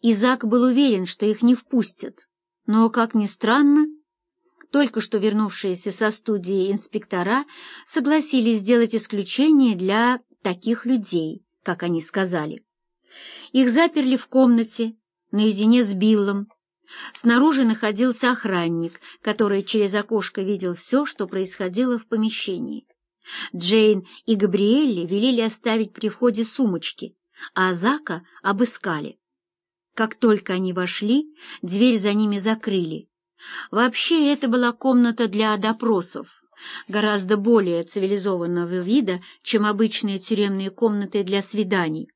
и Зак был уверен, что их не впустят. Но, как ни странно, только что вернувшиеся со студии инспектора согласились сделать исключение для таких людей, как они сказали. Их заперли в комнате, наедине с Биллом. Снаружи находился охранник, который через окошко видел все, что происходило в помещении. Джейн и Габриэлли велели оставить при входе сумочки, а Зака обыскали. Как только они вошли, дверь за ними закрыли. Вообще, это была комната для допросов, гораздо более цивилизованного вида, чем обычные тюремные комнаты для свиданий.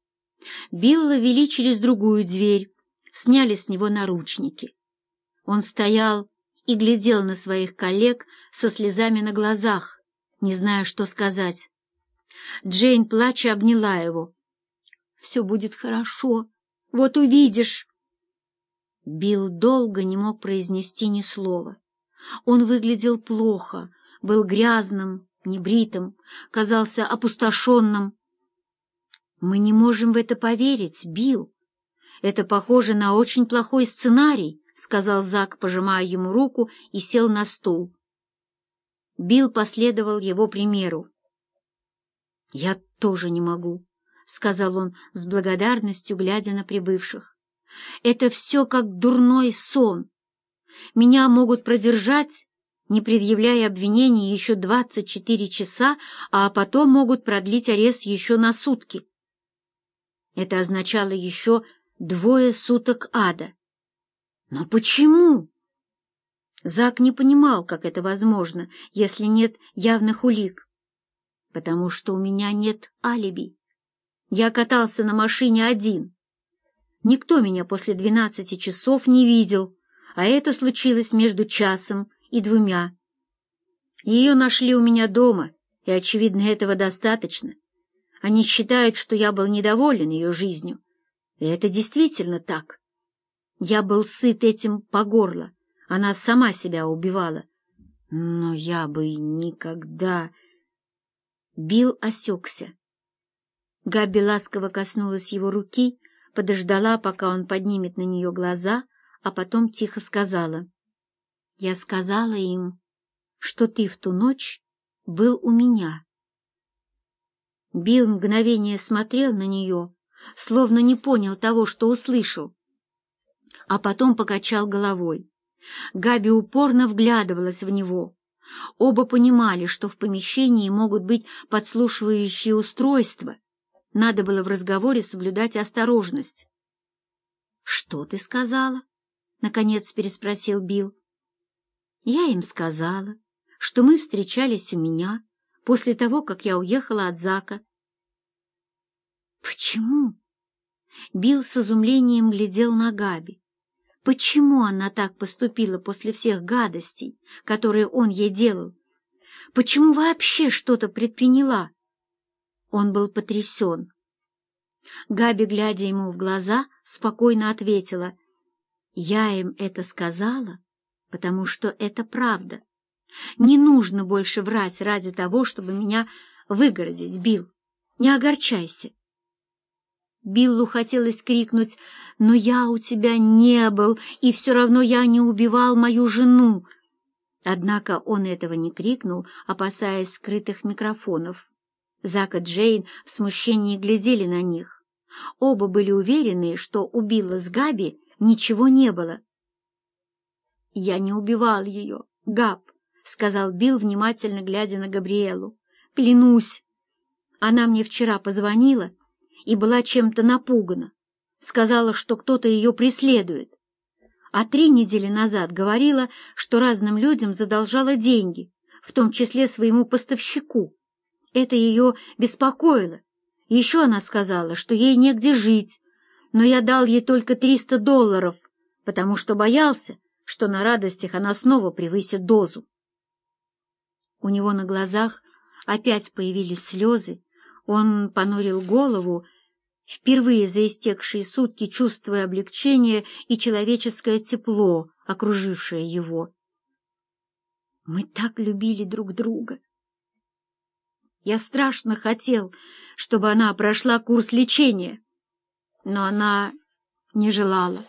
Билла вели через другую дверь, сняли с него наручники. Он стоял и глядел на своих коллег со слезами на глазах, не зная, что сказать. Джейн, плача, обняла его. «Все будет хорошо. Вот увидишь». Билл долго не мог произнести ни слова. Он выглядел плохо, был грязным, небритым, казался опустошенным. «Мы не можем в это поверить, Билл. Это похоже на очень плохой сценарий», — сказал Зак, пожимая ему руку, и сел на стул. Билл последовал его примеру. «Я тоже не могу», — сказал он с благодарностью, глядя на прибывших. «Это все как дурной сон. Меня могут продержать, не предъявляя обвинений, еще двадцать четыре часа, а потом могут продлить арест еще на сутки. Это означало еще двое суток ада. Но почему? Зак не понимал, как это возможно, если нет явных улик. Потому что у меня нет алиби. Я катался на машине один. Никто меня после двенадцати часов не видел, а это случилось между часом и двумя. Ее нашли у меня дома, и, очевидно, этого достаточно. Они считают, что я был недоволен ее жизнью. И это действительно так. Я был сыт этим по горло. Она сама себя убивала. Но я бы никогда... Бил осекся. Габи ласково коснулась его руки, подождала, пока он поднимет на нее глаза, а потом тихо сказала. «Я сказала им, что ты в ту ночь был у меня». Билл мгновение смотрел на нее, словно не понял того, что услышал, а потом покачал головой. Габи упорно вглядывалась в него. Оба понимали, что в помещении могут быть подслушивающие устройства. Надо было в разговоре соблюдать осторожность. — Что ты сказала? — наконец переспросил Билл. — Я им сказала, что мы встречались у меня, после того, как я уехала от Зака. «Почему?» Билл с изумлением глядел на Габи. Почему она так поступила после всех гадостей, которые он ей делал? Почему вообще что-то предприняла? Он был потрясен. Габи, глядя ему в глаза, спокойно ответила, «Я им это сказала, потому что это правда. Не нужно больше врать ради того, чтобы меня выгородить, Билл. Не огорчайся. Биллу хотелось крикнуть «Но я у тебя не был, и все равно я не убивал мою жену!» Однако он этого не крикнул, опасаясь скрытых микрофонов. Зак и Джейн в смущении глядели на них. Оба были уверены, что у Билла с Габи ничего не было. «Я не убивал ее, Габ», — сказал Билл, внимательно глядя на Габриэлу. «Клянусь! Она мне вчера позвонила и была чем-то напугана. Сказала, что кто-то ее преследует. А три недели назад говорила, что разным людям задолжала деньги, в том числе своему поставщику. Это ее беспокоило. Еще она сказала, что ей негде жить, но я дал ей только триста долларов, потому что боялся, что на радостях она снова превысит дозу. У него на глазах опять появились слезы, он понурил голову, впервые за истекшие сутки чувствуя облегчение и человеческое тепло, окружившее его. Мы так любили друг друга. Я страшно хотел, чтобы она прошла курс лечения, но она не желала.